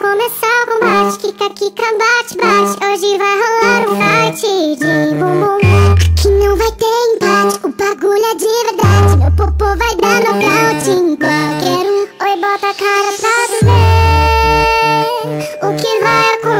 Começar o combate, kika, kika, bate, bate. Hoje vai rolar um fight de bumbum. Aqui não vai ter empate, o bagulho é de verdade. Meu popô vai dar nocaute em qualquer um. Oi, bota a cara pra ver O que vai acontecer